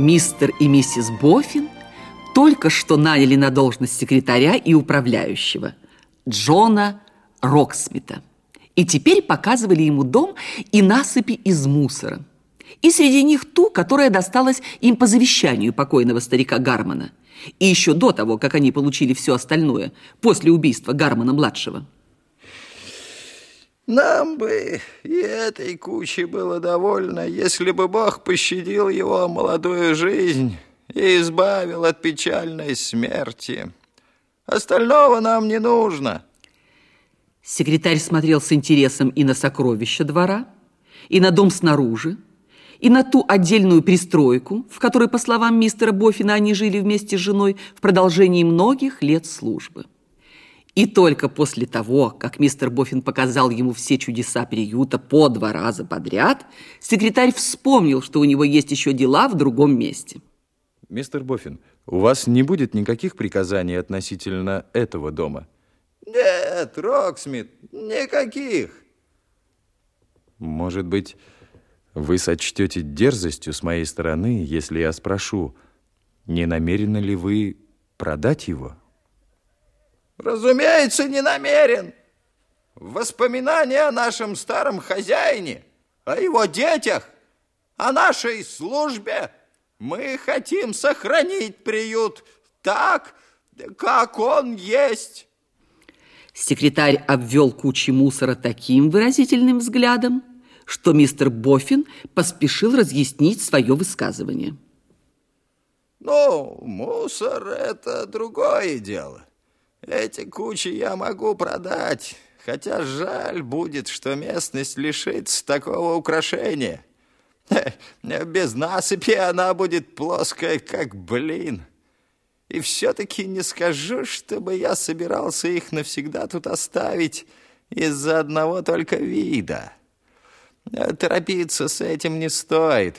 Мистер и миссис Боффин только что наняли на должность секретаря и управляющего Джона Роксмита. И теперь показывали ему дом и насыпи из мусора. И среди них ту, которая досталась им по завещанию покойного старика Гармона. И еще до того, как они получили все остальное, после убийства Гармона-младшего. Нам бы и этой кучи было довольно, если бы Бог пощадил его молодую жизнь и избавил от печальной смерти. Остального нам не нужно. Секретарь смотрел с интересом и на сокровища двора, и на дом снаружи, и на ту отдельную пристройку, в которой, по словам мистера Боффина, они жили вместе с женой в продолжении многих лет службы. И только после того, как мистер Боффин показал ему все чудеса приюта по два раза подряд, секретарь вспомнил, что у него есть еще дела в другом месте. Мистер Боффин, у вас не будет никаких приказаний относительно этого дома? Нет, Роксмит, никаких. Может быть, вы сочтете дерзостью с моей стороны, если я спрошу, не намерены ли вы продать его? Разумеется, не намерен. Воспоминания о нашем старом хозяине, о его детях, о нашей службе. Мы хотим сохранить приют так, как он есть. Секретарь обвел кучи мусора таким выразительным взглядом, что мистер Боффин поспешил разъяснить свое высказывание. Ну, мусор – это другое дело. Эти кучи я могу продать, хотя жаль будет, что местность лишится такого украшения. Без насыпи она будет плоская, как блин. И все-таки не скажу, чтобы я собирался их навсегда тут оставить из-за одного только вида. Торопиться с этим не стоит.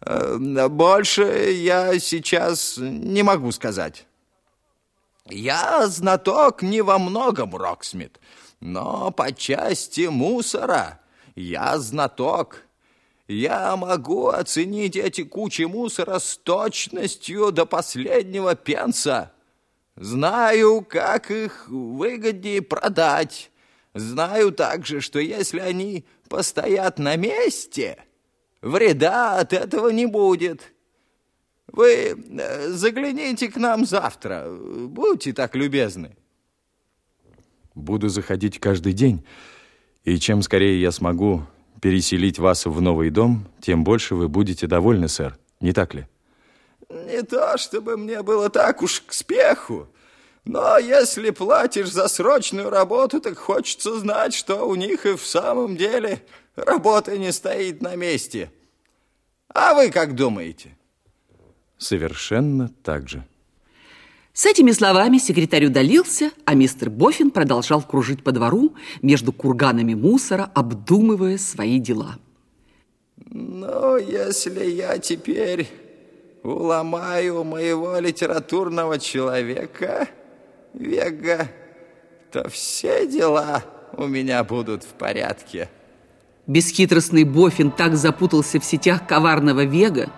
Э, больше я сейчас не могу сказать. Я знаток не во многом, Роксмит, но по части мусора я знаток. Я могу оценить эти кучи мусора с точностью до последнего пенса. Знаю, как их выгоднее продать. Знаю также, что если они постоят на месте, вреда от этого не будет. Вы э, загляните к нам завтра. Будьте так любезны. Буду заходить каждый день. И чем скорее я смогу переселить вас в новый дом, тем больше вы будете довольны, сэр. Не так ли? Не то, чтобы мне было так уж к спеху. Но если платишь за срочную работу, так хочется знать, что у них и в самом деле работа не стоит на месте. А вы как думаете? Совершенно так же. С этими словами секретарь удалился, а мистер Боффин продолжал кружить по двору между курганами мусора, обдумывая свои дела. Ну, если я теперь уломаю моего литературного человека, Вега, то все дела у меня будут в порядке. Бесхитростный Боффин так запутался в сетях коварного Вега,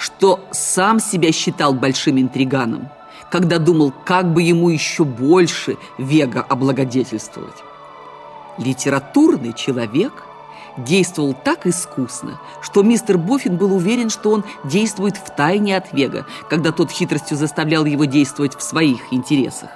что сам себя считал большим интриганом, когда думал, как бы ему еще больше Вега облагодетельствовать. Литературный человек действовал так искусно, что мистер Боффин был уверен, что он действует в тайне от Вега, когда тот хитростью заставлял его действовать в своих интересах.